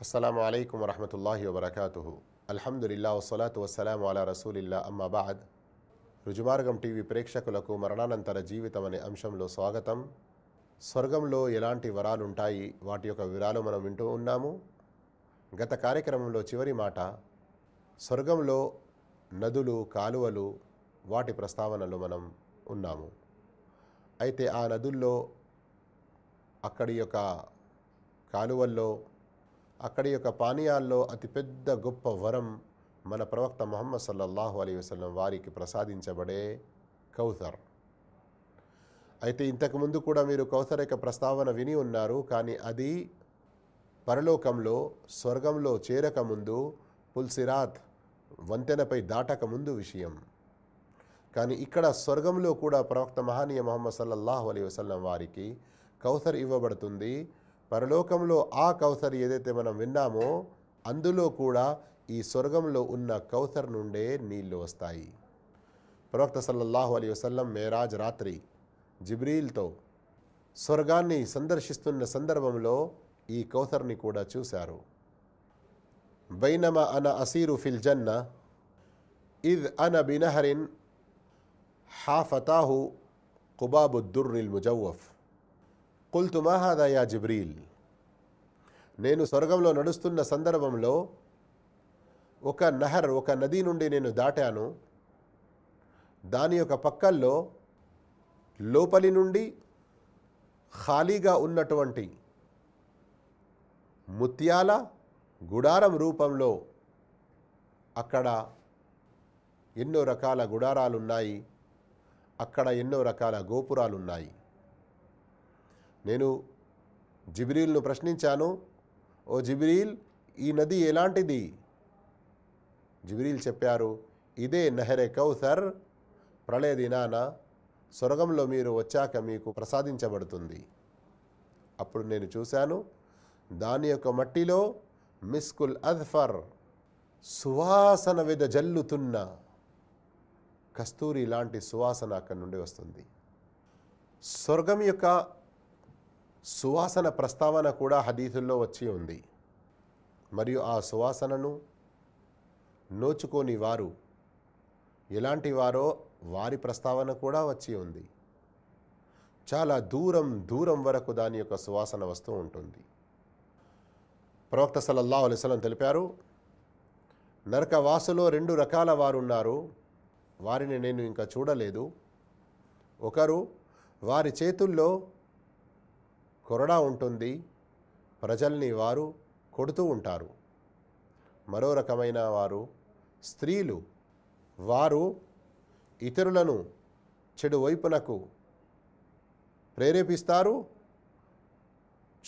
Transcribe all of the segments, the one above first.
అస్సలం అయికం వరహమతుల్లాహి వబర్కాతు అల్హమ్దుల్లా వసలాతు వసలాం అలా రసూలిల్లా అమ్మాబాద్ రుజుమార్గం టీవీ ప్రేక్షకులకు మరణానంతర జీవితం అనే అంశంలో స్వాగతం. స్వర్గంలో ఎలాంటి వరాలుంటాయి? వాటి యొక్క వివరాలు మనం వింటూ ఉన్నాము. గత కార్యక్రమంలో చివరి మాట స్వర్గంలో నదులు కాలువలు వాటి ప్రస్తావనలో మనం ఉన్నాము. అయితే ఆ నదుల్లో అక్కడి యొక్క కాలువల్లో అక్కడి యొక్క పానీయాల్లో అతిపెద్ద గొప్ప వరం మన ప్రవక్త మొహమ్మద్ సల్లల్లాహు అలీ వసలం వారికి ప్రసాదించబడే కౌసర్ అయితే ఇంతకుముందు కూడా మీరు కౌసర్ యొక్క ప్రస్తావన విని ఉన్నారు కానీ అది పరలోకంలో స్వర్గంలో చేరకముందు పుల్సిరాత్ వంతెనపై దాటకముందు విషయం. కానీ ఇక్కడ స్వర్గంలో కూడా ప్రవక్త మహానీయ మొహమ్మద్ సల్లల్లాహు అలీ వసల్లం వారికి కౌసర్ ఇవ్వబడుతుంది పరలోకంలో ఆ కౌసర్ ఏదైతే మనం విన్నామో అందులో కూడా ఈ స్వర్గంలో ఉన్న కౌసర్ నుండే నీళ్ళు వస్తాయి. ప్రవక్త సల్లల్లాహు అలీ వసల్లం మేరాజ్ రాత్రి జిబ్రీల్తో స్వర్గాన్ని సందర్శిస్తున్న సందర్భంలో ఈ కౌసర్ని కూడా చూశారు. బైనమ అన అసీరు ఫిల్ జన్న ఇద్ అన బినహరిన్ హాఫతాహు కుబాబు దుర్రిల్ ముజవ్వఫ్. కుల్తు మహాదయా జిబ్రీల్? నేను స్వర్గంలో నడుస్తున్న సందర్భంలో ఒక నహర్ ఒక నది నుండి నేను దాటాను. దాని యొక్క పక్కల్లో లోపలి నుండి ఖాళీగా ఉన్నటువంటి ముత్యాల గుడారం రూపంలో అక్కడ ఎన్నో రకాల గుడారాలు ఉన్నాయి అక్కడ ఎన్నో రకాల గోపురాలు ఉన్నాయి నేను జిబ్రీల్ను ప్రశ్నించాను ఓ జిబ్రీల్ ఈ నది ఎలాంటిది? జిబ్రీల్ చెప్పారు ఇదే నెహరే కౌసర్ ప్రళయ దినాన స్వర్గంలో మీరు వచ్చాక మీకు ప్రసాదించబడుతుంది. అప్పుడు నేను చూశాను దాని యొక్క మట్టిలో మిస్కుల్ అజ్ఫర్ సువాసన విధ జల్లుతున్న కస్తూరి లాంటి సువాసన అక్కడి నుండి వస్తుంది. స్వర్గం యొక్క సువాసన ప్రస్తావన కూడా హదీసుల్లో వచ్చి ఉంది. మరియు ఆ సువాసనను నోచుకోని వారు ఎలాంటి వారో వారి ప్రస్తావన కూడా వచ్చి ఉంది. చాలా దూరం దూరం వరకు దాని యొక్క సువాసన వస్తూ ఉంటుంది. ప్రవక్త సలల్లా అలిస్లం తెలిపారు నరకవాసులో రెండు రకాల వారు ఉన్నారు వారిని నేను ఇంకా చూడలేదు. ఒకరు వారి చేతుల్లో కొరడా ఉంటుంది. ప్రజల్ని వారు కొడుతూ ఉంటారు. మరో రకమైన వారు స్త్రీలు. వారు ఇతరులను చెడు వైపునకు ప్రేరేపిస్తారు.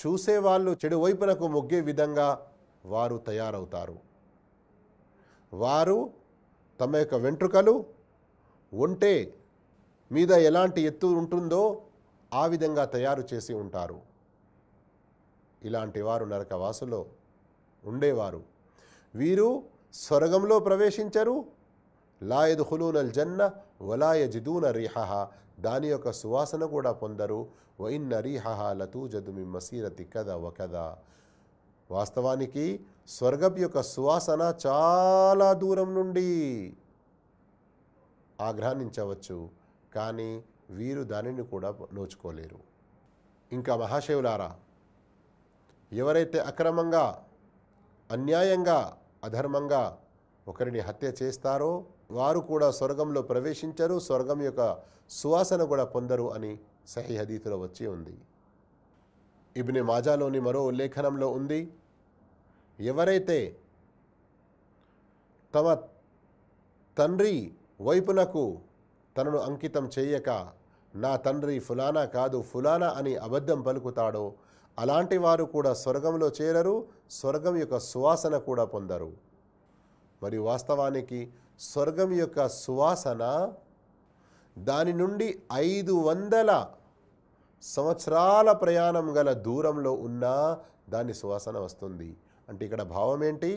చూసేవాళ్ళు చెడు వైపునకు మొగ్గే విధంగా వారు తయారవుతారు. వారు తమ యొక్క వెంట్రుకలు ఒంటే మీద ఎలాంటి ఎత్తు ఉంటుందో ఆ విధంగా తయారు చేసి ఉంటారు. ఇలాంటి వారు నరకవాసులో ఉండేవారు. వీరు స్వర్గంలో ప్రవేశించరు. లాయద్ హులూనల్ జన్న వలాయ జిదూన రీహహ. దాని యొక్క సువాసన కూడా పొందరు. వైన్న రీహహ లతూజదు మీ మసీరతి కద ఒకదా వాస్తవానికి స్వర్గం యొక్క సువాసన చాలా దూరం నుండి ఆఘ్రానించవచ్చు కానీ వీరు దానిని కూడా నోచుకోలేరు. ఇంకా మహాశివులారా ఎవరైతే అక్రమంగా అన్యాయంగా అధర్మంగా ఒకరిని హత్య చేస్తారో వారు కూడా స్వర్గంలో ప్రవేశించరు స్వర్గం యొక్క సువాసన కూడా పొందరు అని సహీ హదీతులో వచ్చి ఉంది. ఇబ్ని మాజాలోని మరో ఉల్లేఖనంలో ఉంది ఎవరైతే తమ తండ్రి వైపునకు తనను అంకితం చేయక నా తండ్రి ఫులానా కాదు ఫులానా అని అబద్ధం పలుకుతాడో అలాంటి వారు కూడా స్వర్గంలో చేరరు స్వర్గం యొక్క సువాసన కూడా పొందరు. మరియు వాస్తవానికి స్వర్గం యొక్క సువాసన దాని నుండి ఐదు వందల సంవత్సరాల ప్రయాణం గల దూరంలో ఉన్నా దాని సువాసన వస్తుంది. అంటే ఇక్కడ భావం ఏంటి?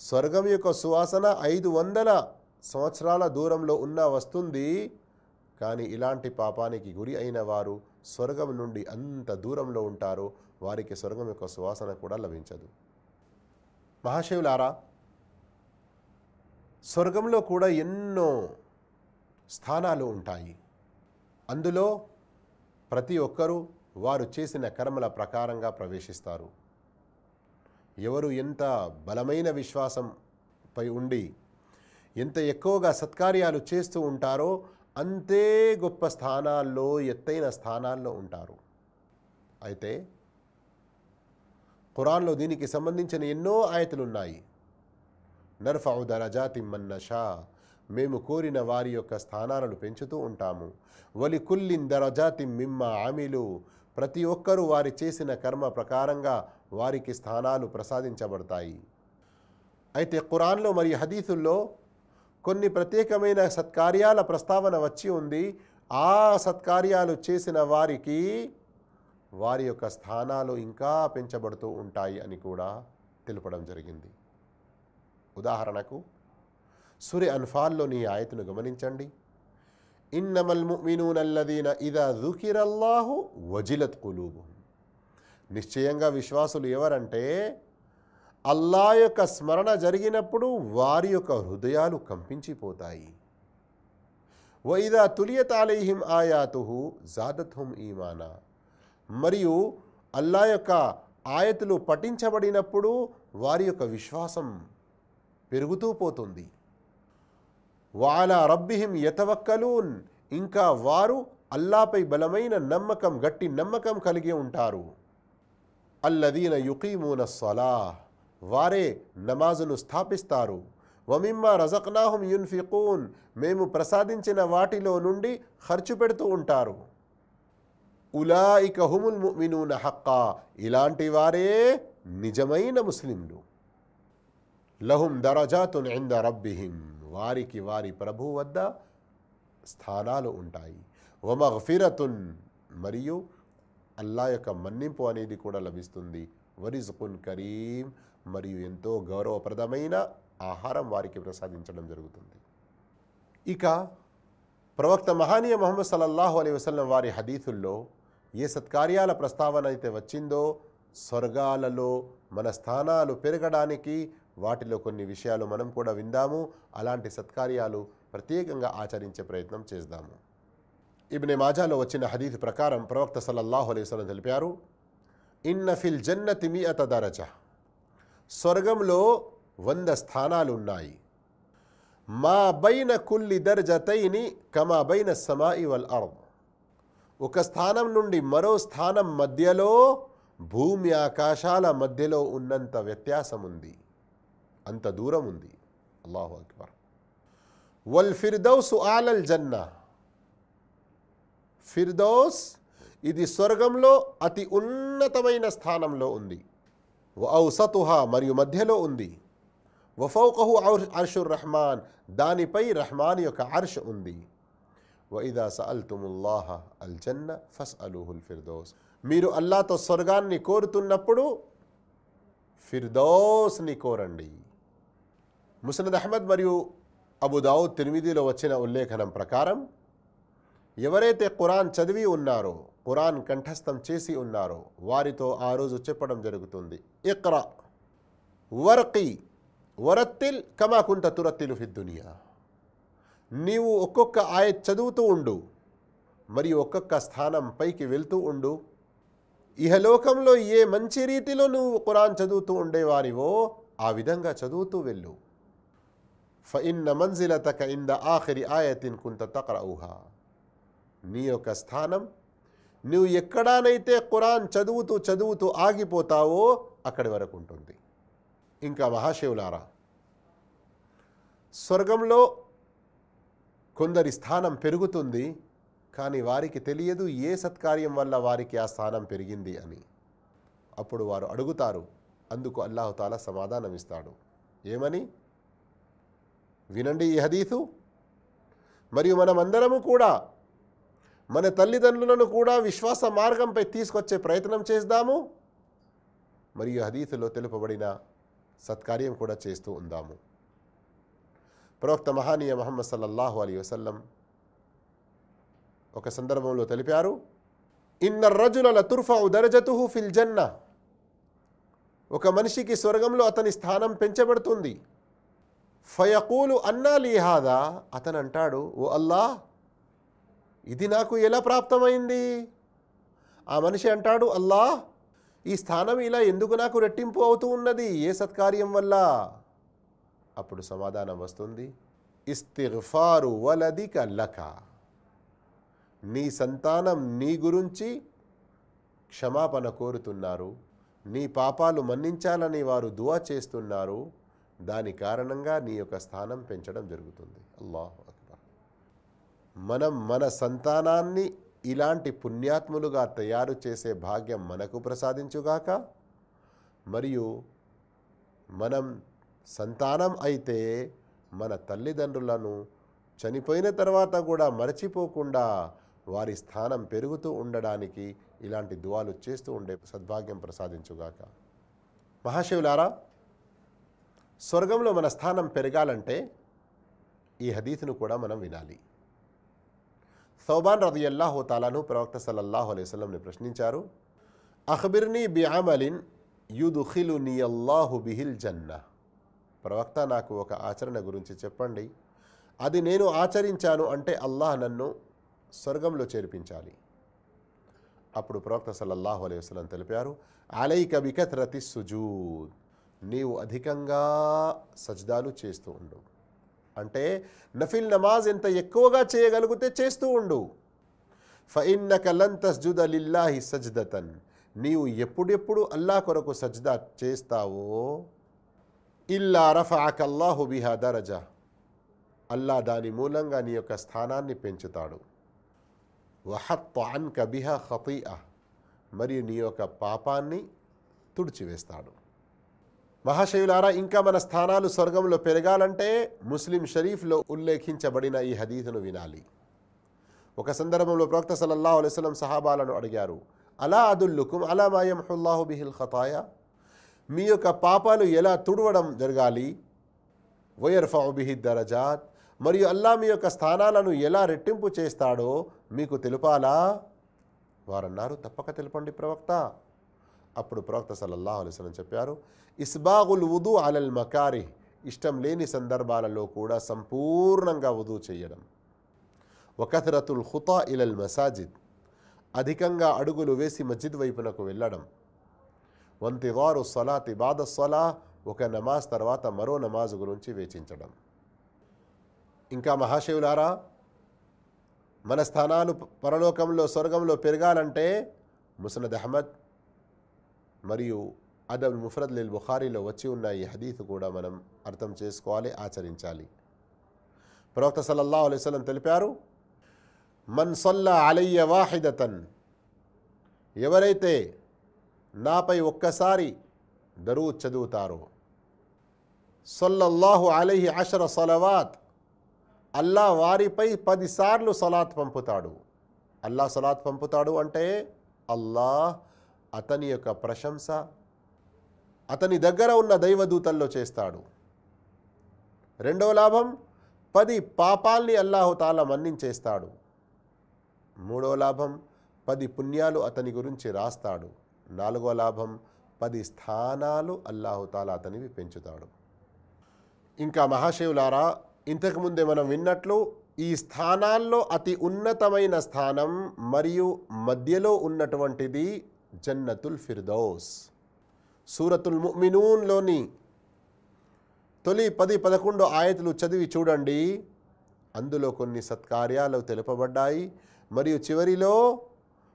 స్వర్గం యొక్క సువాసన ఐదు వందల సంవత్సరాల దూరంలో ఉన్న వస్తుంది కానీ ఇలాంటి పాపానికి గురి అయిన వారు స్వర్గం నుండి అంత దూరంలో ఉంటారో వారికి స్వర్గం యొక్క సువాసన కూడా లభించదు. మహాశివులారా స్వర్గంలో కూడా ఎన్నో స్థానాలు ఉంటాయి. అందులో ప్రతి ఒక్కరూ వారు చేసిన కర్మల ప్రకారంగా ప్రవేశిస్తారు. ఎవరు ఎంత బలమైన విశ్వాసంపై ఉండి ఎంత ఎక్కువగా సత్కార్యాలు చేస్తూ ఉంటారో అంతే గొప్ప స్థానాల్లో ఎత్తైన స్థానాల్లో ఉంటారు. అయితే ఖురాన్లో దీనికి సంబంధించిన ఎన్నో ఆయతలున్నాయి. నర్ఫౌ దరజాతి మన్నషా మేము కోరిన వారి యొక్క స్థానాలను పెంచుతూ ఉంటాము. వలి కుల్లిన్ దరజాతి మిమ్మ ఆమెలు ప్రతి ఒక్కరూ వారి చేసిన కర్మ ప్రకారంగా వారికి స్థానాలు ప్రసాదించబడతాయి. అయితే ఖురాన్లో మరియు హదీసుల్లో కొన్ని ప్రత్యేకమైన సత్కార్యాల ప్రస్తావన వచ్చి ఉంది. ఆ సత్కార్యాలు చేసిన వారికి వారి యొక్క స్థానాలు ఇంకా పెంచబడుతూ ఉంటాయి అని కూడా తెలుపడం జరిగింది. ఉదాహరణకు సూర్య అన్ఫాల్లోని ఆయతను గమనించండి. ఇన్నమల్ ముమినూనల్లదీన ఇదా దుకిరల్లాహు వజిలత్ కులూబు నిశ్చయంగా విశ్వాసులు ఎవరంటే అల్లా యొక్క స్మరణ జరిగినప్పుడు వారి యొక్క హృదయాలు కంపించిపోతాయి. వైదా తులియత్ అలైహిం ఆయాతుహు జాదత్హుం ఈమానా. మరియు అల్లా యొక్క ఆయతులు పఠించబడినప్పుడు వారి యొక్క విశ్వాసం పెరుగుతూ పోతుంది. వాలా రబ్బిహిం యతవక్కలూన్. ఇంకా వారు అల్లాపై బలమైన నమ్మకం గట్టి నమ్మకం కలిగి ఉంటారు. అల్లదీన యుకీమూన సలాహ్. వారే నమాజును స్థాపిస్తారు. వమిమ్మ రజక్నాహుం యున్ఫికూన్. మేము ప్రసాదించిన వాటిలో నుండి ఖర్చు పెడుతూ ఉంటారు. ఉలాయిక హుముల్ ముమినూన హక్కా. ఇలాంటి వారే నిజమైన ముస్లింలు. లహుం దరజాతున్ ఇంద రబ్బిహిం. వారికి వారి ప్రభు వద్ద స్థానాలు ఉంటాయి. వమఫిరతున్ మరియు అల్లా యొక్క మన్నింపు అనేది కూడా లభిస్తుంది. వరిజుకున్ కరీం. మరియు ఎంతో గౌరవప్రదమైన ఆహారం వారికి ప్రసాదించడం జరుగుతుంది. ఇక ప్రవక్త మహానీయ మొహమ్మద్ సల్లల్లాహు అలై వసలం వారి హదీతుల్లో ఏ సత్కార్యాల ప్రస్తావన అయితే వచ్చిందో స్వర్గాలలో మన స్థానాలు పెరగడానికి వాటిలో కొన్ని విషయాలు మనం కూడా విందాము. అలాంటి సత్కార్యాలు ప్రత్యేకంగా ఆచరించే ప్రయత్నం చేద్దాము. ఇబ్ని మాజాలో వచ్చిన హదీత్ ప్రకారం ప్రవక్త సల్లల్లాహు అలైహి తెలిపారు ఇన్న ఫిల్ జన్నతి మీ అత దరజ. స్వర్గంలో వంద స్థానాలు ఉన్నాయి మా బైన కుల్లి దర్జతైని కమా బైన ఇవల్ వల్ అర్ద్. ఒక స్థానం నుండి మరో స్థానం మధ్యలో భూమి ఆకాశాల మధ్యలో ఉన్నంత వ్యత్యాసం ఉంది అంత దూరం ఉంది అల్లాహు అక్బర్. వల్ ఫిర్దౌసు ఆలల్ జన్నా. ఫిర్దౌస్ ఇది స్వర్గంలో అతి ఉన్నతమైన స్థానంలో ఉంది. ఔసతుహా మరియు మధ్యలో ఉంది వఫౌకహు అర్షుర్ రహమాన్ దానిపై రహమాన్ యొక్క అర్ష్ ఉంది వైదా సఅల్తుముల్లాహ అల్ జన్న ఫస్ అలుహుల్ ఫిర్దౌస్ మీరు అల్లాతో స్వర్గాన్ని కోరుతున్నప్పుడు ఫిర్దౌస్ని కోరండి ముసనద్ అహ్మద్ మరియు అబుదావుద్ తిరిమిదిలో వచ్చిన ఉల్లేఖనం ప్రకారం ఎవరైతే ఖురాన్ చదివి ఉన్నారో ఖురాన్ కంఠస్థం చేసి ఉన్నారో వారితో ఆ రోజు చెప్పడం జరుగుతుంది. ఇక్రా వర్కి వరత్తిల్ కమాకుంట తురత్తిలు ఫిద్దునియా నీవు ఒక్కొక్క ఆయ చదువుతూ ఉండు మరియు ఒక్కొక్క స్థానం పైకి వెళ్తూ ఉండు. ఇహలోకంలో ఏ మంచి రీతిలో నువ్వు ఖురాన్ చదువుతూ ఉండేవారివో ఆ విధంగా చదువుతూ వెళ్ళు. ఫ ఇన్ మంజిల మంజిలతక ఇంద ఆఖరి ఆయతిన్ కుంత తక్రవుహా నీ యొక్క స్థానం. నువ్వు ఎక్కడానైతే ఖురాన్ చదువుతూ చదువుతూ ఆగిపోతావో అక్కడి వరకు ఉంటుంది. ఇంకా మహాశివులారా స్వర్గంలో కొందరి స్థానం పెరుగుతుంది కానీ వారికి తెలియదు ఏ సత్కార్యం వల్ల వారికి ఆ స్థానం పెరిగింది అని. అప్పుడు వారు అడుగుతారు అందుకు అల్లాహుతాల సమాధానం ఇస్తాడు. ఏమని? వినండి ఈ హదీసు. మరియు మనమందరము కూడా మన తల్లిదండ్రులను కూడా విశ్వాస మార్గంపై తీసుకొచ్చే ప్రయత్నం చేద్దాము. మరియు హదీసులో తెలుపబడిన సత్కార్యం కూడా చేస్తూ ఉందాము. ప్రవక్త మహానీయ మహమ్మద్ సల్లల్లాహు అలీ వసల్లం ఒక సందర్భంలో తెలిపారు ఇన్న రజుల తుర్ఫా ఉదరజతుహు ఫిల్ జన్న. ఒక మనిషికి స్వర్గంలో అతని స్థానం పెంచబడుతుంది. ఫయకూలు అన్నా లీహాదా? అతను అంటాడు ఓ అల్లాహ్ ఇది నాకు ఎలా ప్రాప్తమైంది? ఆ మనిషి అంటాడు అల్లా ఈ స్థానం ఇలా ఎందుకు నాకు రెట్టింపు అవుతూ ఉన్నది? ఏ సత్కార్యం వల్ల? అప్పుడు సమాధానం వస్తుంది ఇస్తిర్ఫారు వలదిక లక. నీ సంతానం నీ గురించి క్షమాపణ కోరుతున్నారు నీ పాపాలు మన్నించాలని వారు దువా చేస్తున్నారు దాని కారణంగా నీ యొక్క స్థానం పెంచడం జరుగుతుంది. అల్లాహ్ మనం మన సంతానాన్ని ఇలాంటి పుణ్యాత్ములుగా తయారు చేసే భాగ్యం మనకు ప్రసాదించుగాక? మరియు మనం సంతానం అయితే మన తల్లిదండ్రులను చనిపోయిన తర్వాత కూడా మరచిపోకుండా వారి స్థానం పెరుగుతూ ఉండడానికి ఇలాంటి దువాలు చేస్తూ ఉండే సద్భాగ్యం ప్రసాదించుగాక. మహాశివులారా స్వర్గంలో మన స్థానం పెరగాలంటే ఈ హదీతును కూడా మనం వినాలి. సౌబాన్ రదియల్లాహు తాలాను ప్రవక్త సల్లల్లాహు అలైహి వసల్లంని ప్రశ్నించారు అఖ్బిర్ని బిఅమలిన్ యుదుఖిలు నియల్లాహు బిహిల్ జన్న ప్రవక్త నాకు ఒక ఆచరణ గురించి చెప్పండి. అది నేను ఆచరించాను అంటే అల్లాహ్ నన్ను స్వర్గంలో చేర్పించాలి. అప్పుడు ప్రవక్త సల్లల్లాహు అలైహి వసల్లం తెలిపారు అలైక బికత్రతి సుజూద్. నీవు అధికంగా సజ్దాలు చేస్తూ ఉండు. అంటే నఫిల్ నమాజ్ ఎంత ఎక్కువగా చేయగలిగితే చేస్తూ ఉండు. ఫయిన్నక లన్ తస్జుద లిల్లాహి సజ్దతన్. నీవు ఎప్పుడెప్పుడు అల్లా కొరకు సజ్దా చేస్తావో? ఇల్లా రఫాకల్లాహు బిహా దరజా. అల్లా దాని మూలంగా నీ యొక్క స్థానాన్ని పెంచుతాడు. వహత్ అన్ బిహా ఖతీఅ మరియు నీ యొక్క పాపాన్ని తుడిచివేస్తాడు. మహాశయులారా ఇంకా మన స్థానాలు స్వర్గంలో పెరగాలంటే ముస్లిం షరీఫ్లో ఉల్లేఖించబడిన ఈ హదీతును వినాలి. ఒక సందర్భంలో ప్రవక్త సల్లల్లాహు అలైహి సహాబాలను అడిగారు అలా అదుల్లుకుం అలా మాయంహుల్లాహు బిహిల్ ఖతాయ? మీ యొక్క పాపాలు ఎలా తుడవడం జరగాలి? వయర్ఫా బిహిద్ దరజాత్ మరియు అల్లా మీ యొక్క స్థానాలను ఎలా రెట్టింపు చేస్తాడో మీకు తెలుపాలా? వారన్నారు తప్పక తెలుపండి ప్రవక్త. అప్పుడు ప్రవక్త సల్లల్లాహు అలిస్లం చెప్పారు ఇస్బాగుల్ వుదు అలల్ మకారి ఇష్టం లేని సందర్భాలలో కూడా సంపూర్ణంగా వుదు చేయడం. వకథరతుల్ హుతా ఇలల్ మసాజిద్. అధికంగా అడుగులు వేసి మస్జిద్ వైపునకు వెళ్ళడం. వంతివారు సొలాతి బాద సొలా ఒక నమాజ్ తర్వాత మరో నమాజ్ గురించి వేచించడం. ఇంకా మహాశివులారా మన స్థానాలు పరలోకంలో స్వర్గంలో పెరగాలంటే ముసనద్ అహ్మద్ మరియు అదబ్ ముఫరద్ లిల్ బుఖారీలో వచ్చి ఉన్న ఈ హదీత్ కూడా మనం అర్థం చేసుకోవాలి ఆచరించాలి. ప్రవక్త సల్లల్లా అలైహి తెలిపారు మన్ సొల్లా అలయ్య వాహిదతన్ ఎవరైతే నాపై ఒక్కసారి దరువు చదువుతారో సొల్లల్లాహు అలైహి అషర సొలవాత్ అల్లా వారిపై పదిసార్లు సలాత్ పంపుతాడు. అల్లా సలాత్ పంపుతాడు అంటే అల్లాహ్ అతని యొక్క ప్రశంస అతని దగ్గర ఉన్న దైవదూతల్లో చేస్తాడు. రెండవ లాభం పది పాపాల్ని అల్లాహుతాల మన్నించేస్తాడు. మూడవ లాభం పది పుణ్యాలు అతని గురించి రాస్తాడు. నాలుగో లాభం పది స్థానాలు అల్లాహుతాల అతనివి పెంచుతాడు. ఇంకా మహాశివులారా ఇంతకుముందే మనం విన్నట్లు ఈ స్థానాల్లో అతి ఉన్నతమైన స్థానం మరియు మధ్యలో ఉన్నటువంటిది జన్నతుల్ ఫిర్దౌస్. సూరతుల్ ముమినూన్లోని తొలి పది పదకొండు ఆయతులు చదివి చూడండి. అందులో కొన్ని సత్కార్యాలు తెలుపబడ్డాయి. మరియు చివరిలో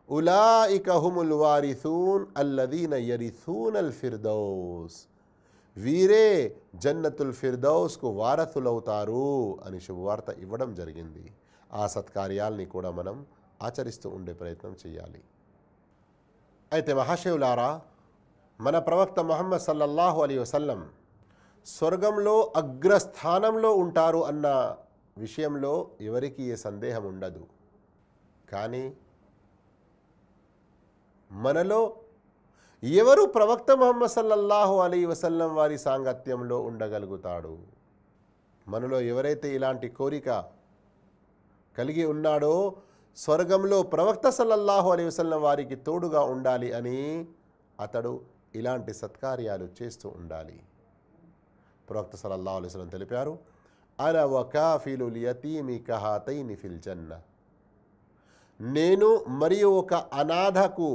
ఉలాయిక హుముల్ వారిసూన్ అల్లదీన యరిసూన్ అల్ ఫిర్దౌస్. వీరే జన్నతుల్ ఫిర్దౌస్కు వారసులవుతారు అని శుభవార్త ఇవ్వడం జరిగింది. ఆ సత్కార్యాల్ని కూడా మనం ఆచరిస్తూ ఉండే ప్రయత్నం చేయాలి. అయితే మహాశివులారా మన ప్రవక్త మొహమ్మద్ సల్లల్లాహు అలీ వసల్లం స్వర్గంలో అగ్రస్థానంలో ఉంటారు అన్న విషయంలో ఎవరికి ఏ సందేహం ఉండదు. కానీ మనలో ఎవరు ప్రవక్త మొహమ్మద్ సల్లల్లాహు అలీ వసల్లం వారి సాంగత్యంలో ఉండగలుగుతాడు? మనలో ఎవరైతే ఇలాంటి కోరిక కలిగి ఉన్నాడో స్వర్గంలో ప్రవక్త సల్లల్లాహు అలైహి వసల్లం వారికి తోడుగా ఉండాలి అని అతడు ఇలాంటి సత్కార్యాలు చేస్తూ ఉండాలి. ప్రవక్త సల్లల్లాహు అలైహి వసల్లం తెలిపారు అన వకాఫిలు యతీమి కహాతైని ఫిల్ జన్న. నేను మరియు ఒక అనాథకు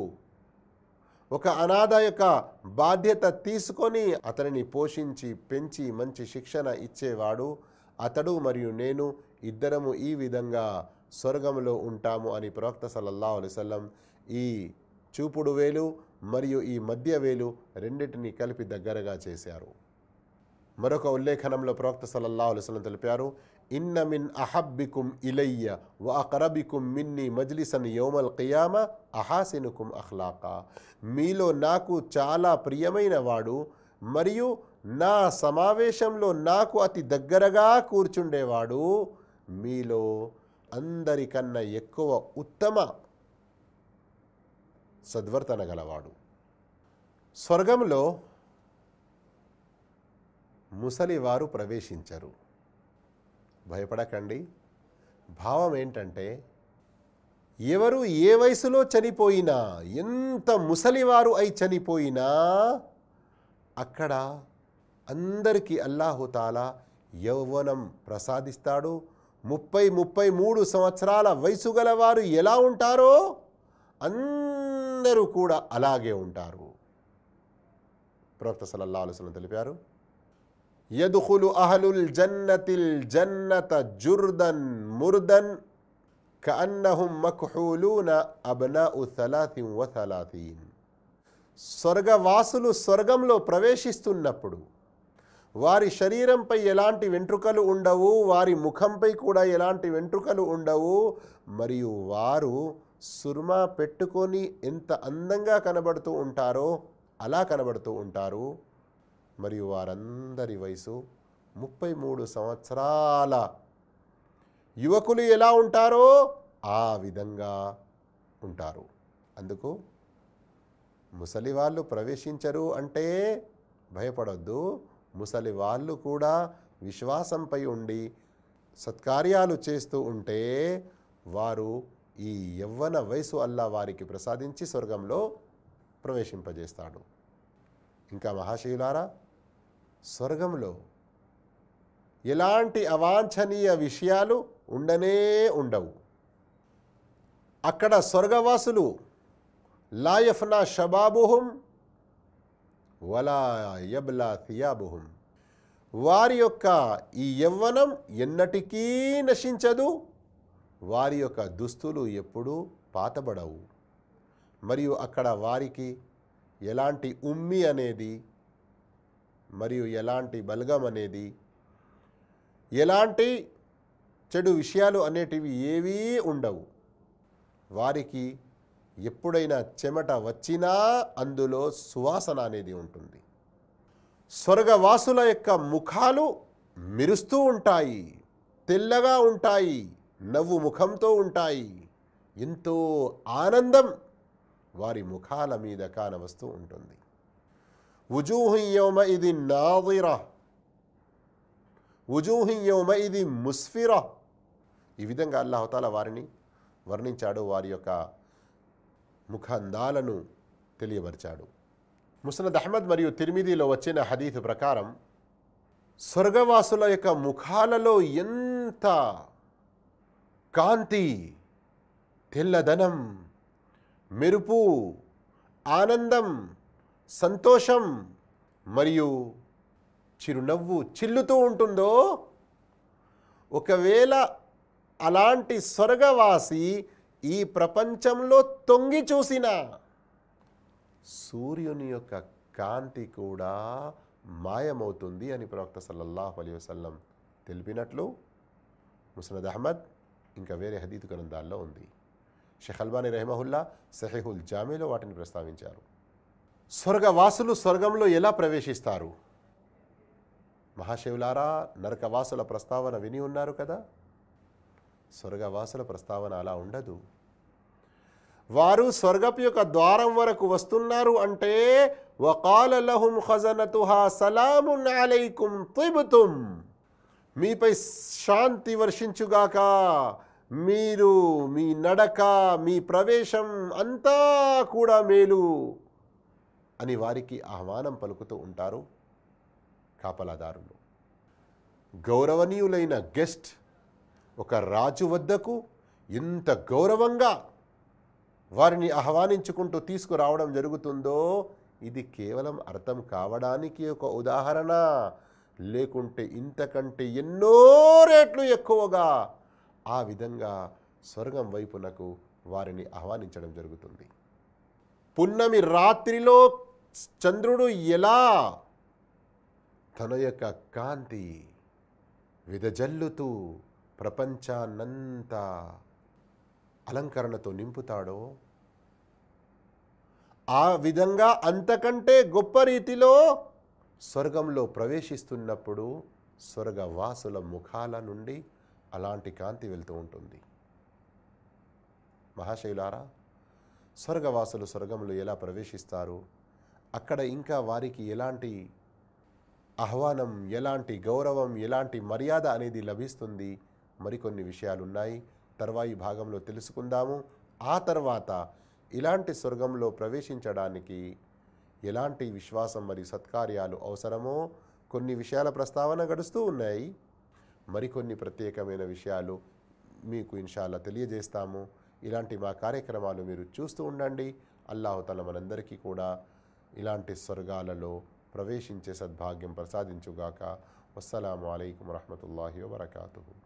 ఒక అనాథ యొక్క బాధ్యత తీసుకొని అతనిని పోషించి పెంచి మంచి శిక్షణ ఇచ్చేవాడు అతడు మరియు నేను ఇద్దరము ఈ విధంగా స్వర్గంలో ఉంటాము అని ప్రవక్త సల్లల్లా అలిసల్లం ఈ చూపుడు వేలు మరియు ఈ మధ్య వేలు రెండింటిని కలిపి దగ్గరగా చేశారు. మరొక ఉల్లేఖనంలో ప్రవక్త సల్లల్లా అలైహి తెలిపారు ఇన్న మిన్ అహబ్బికుం ఇలయ్య వ అకరబికుం మిన్ని మజ్లిసన్ యోమల్ కియామ అహాసినుకుం అఖ్లాకా. మీలో నాకు చాలా ప్రియమైన వాడు మరియు నా సమావేశంలో నాకు అతి దగ్గరగా కూర్చుండేవాడు మీలో అందరికన్నా ఎక్కువ ఉత్తమ సద్వర్తన గలవాడు. స్వర్గంలో ముసలివారు ప్రవేశించరు. భయపడకండి. భావం ఏంటంటే ఎవరు ఏ వయసులో చనిపోయినా ఎంత ముసలివారు అయి చనిపోయినా అక్కడ అందరికీ అల్లాహుతాలా యౌవనం ప్రసాదిస్తాడు ముప్పై ముప్పై మూడు సంవత్సరాల వయసు గలవారు ఎలా ఉంటారో అందరూ కూడా అలాగే ఉంటారు. ప్రవక్త సలల్లా అలైహి తెలిపారు యదుహులు అహలుల్ జన్నతిల్ జన్నత జుర్దన్ ముర్దన్ కన్నహుం మక్హూలూన అబ్నా థలాథిన్ వ స్వర్గవాసులు స్వర్గంలో ప్రవేశిస్తున్నప్పుడు వారి శరీరంపై ఎలాంటి వెంట్రుకలు ఉండవు వారి ముఖంపై కూడా ఎలాంటి వెంట్రుకలు ఉండవు. మరియు వారు సుర్మా పెట్టుకొని ఎంత అందంగా కనబడుతూ ఉంటారో అలా కనబడుతూ ఉంటారు. మరియు వారందరి వయసు ముప్పై మూడు సంవత్సరాల యువకులు ఎలా ఉంటారో ఆ విధంగా ఉంటారు. అందుకు ముసలి వాళ్ళు ప్రవేశించరు అంటే భయపడొద్దు. ముసలి వాళ్ళు కూడా విశ్వాసంపై ఉండి సత్కార్యాలు చేస్తూ ఉంటే వారు ఈ యవ్వన వయసు అల్లా వారికి ప్రసాదించి స్వర్గంలో ప్రవేశింపజేస్తాడు. ఇంకా మహాశివులారా స్వర్గంలో ఎలాంటి అవాంఛనీయ విషయాలు ఉండనే ఉండవు. అక్కడ స్వర్గవాసులు లాయఫ్నా షబాబుహుం వలా యబ్లా థియాబుహుం. వారి యొక్క ఈ యవ్వనం ఎన్నటికీ నశించదు వారి యొక్క దుస్తులు ఎప్పుడూ పాతబడవు. మరియు అక్కడ వారికి ఎలాంటి ఉమ్మి అనేది మరియు ఎలాంటి బలగం అనేది ఎలాంటి చెడు విషయాలు అనేటివి ఏవీ ఉండవు. వారికి ఎప్పుడైనా చెమట వచ్చినా అందులో సువాసన అనేది ఉంటుంది. స్వర్గవాసుల యొక్క ముఖాలు మెరుస్తూ ఉంటాయి తెల్లగా ఉంటాయి నవ్వు ముఖంతో ఉంటాయి. ఎంతో ఆనందం వారి ముఖాల మీద కానవస్తూ ఉంటుంది. ఉజూహియోమ ఇది నాదిర. ఉజూహియోమ ఇది ముస్ఫిర. ఈ విధంగా అల్లాహతాల వారిని వర్ణించాడు వారి యొక్క ముఖందాలను తెలియపరిచాడు. ముసనద్ అహ్మద్ మరియు తిరిమిదిలో వచ్చిన హదీత్ ప్రకారం స్వర్గవాసుల యొక్క ముఖాలలో ఎంత కాంతి తెల్లదనం మెరుపు ఆనందం సంతోషం మరియు చిరునవ్వు చిల్లుతూ ఉంటుందో ఒకవేళ అలాంటి స్వర్గవాసి ఈ ప్రపంచంలో తొంగి చూసిన సూర్యుని యొక్క కాంతి కూడా మాయమవుతుంది అని ప్రవక్త సల్లల్లాహు అలీ వసల్లం తెలిపినట్లు ముసనద్ అహ్మద్ ఇంకా వేరే హదీత్ గ్రంథాల్లో ఉంది. షేఖ్ అల్బానీ రెహమహుల్లా సహీహుల్ జామీలో వాటిని ప్రస్తావించారు. స్వర్గవాసులు స్వర్గంలో ఎలా ప్రవేశిస్తారు? మహాశివులారా నరకవాసుల ప్రస్తావన విని ఉన్నారు కదా? స్వర్గవాసుల ప్రస్తావన అలా ఉండదు. వారు స్వర్గపు యొక్క ద్వారం వరకు వస్తున్నారు అంటే వకాల ఖజనతుహా సలామున్ అలైకుం మీపై శాంతి వర్షించుగాక మీరు మీ నడక మీ ప్రవేశం అంతా కూడా మేలు అని వారికి ఆహ్వానం పలుకుతూ ఉంటారు కాపలాదారులు. గౌరవనీయులైన గెస్ట్ ఒక రాజు వద్దకు ఎంత గౌరవంగా వారిని ఆహ్వానించుకుంటూ తీసుకురావడం జరుగుతుందో ఇది కేవలం అర్థం కావడానికి ఒక ఉదాహరణ. లేకుంటే ఇంతకంటే ఎన్నో రేట్లు ఎక్కువగా ఆ విధంగా స్వర్గం వైపునకు వారిని ఆహ్వానించడం జరుగుతుంది. పున్నమి రాత్రిలో చంద్రుడు ఎలా తన యొక్క కాంతి విదజల్లుతూ ప్రపంచాన్నంతా అలంకరణతో నింపుతాడో? ఆ విధంగా అంతకంటే గొప్ప రీతిలో స్వర్గంలో ప్రవేశిస్తున్నప్పుడు స్వర్గవాసుల ముఖాల నుండి అలాంటి కాంతి వెళ్తూ ఉంటుంది. మహాశైలారా స్వర్గవాసులు స్వర్గంలో ఎలా ప్రవేశిస్తారు? అక్కడ ఇంకా వారికి ఎలాంటి ఆహ్వానం ఎలాంటి గౌరవం ఎలాంటి మర్యాద అనేది లభిస్తుంది? మరికొన్ని విషయాలు ఉన్నాయి తర్వాయి భాగంలో తెలుసుకుందాము. ఆ తర్వాత ఇలాంటి స్వర్గంలో ప్రవేశించడానికి ఎలాంటి విశ్వాసం మరియు సత్కార్యాలు అవసరమో కొన్ని విషయాల ప్రస్తావన గడుస్తూ ఉన్నాయి. మరికొన్ని ప్రత్యేకమైన విషయాలు మీకు ఇన్షాల్లా తెలియజేస్తాము. ఇలాంటి మా కార్యక్రమాలు మీరు చూస్తూ ఉండండి. అల్లాహతల మనందరికీ కూడా ఇలాంటి స్వర్గాలలో ప్రవేశించే సద్భాగ్యం ప్రసాదించుగాక. వస్సలాము అలైకుం వరహమతుల్లాహి వబర్కాతుహు.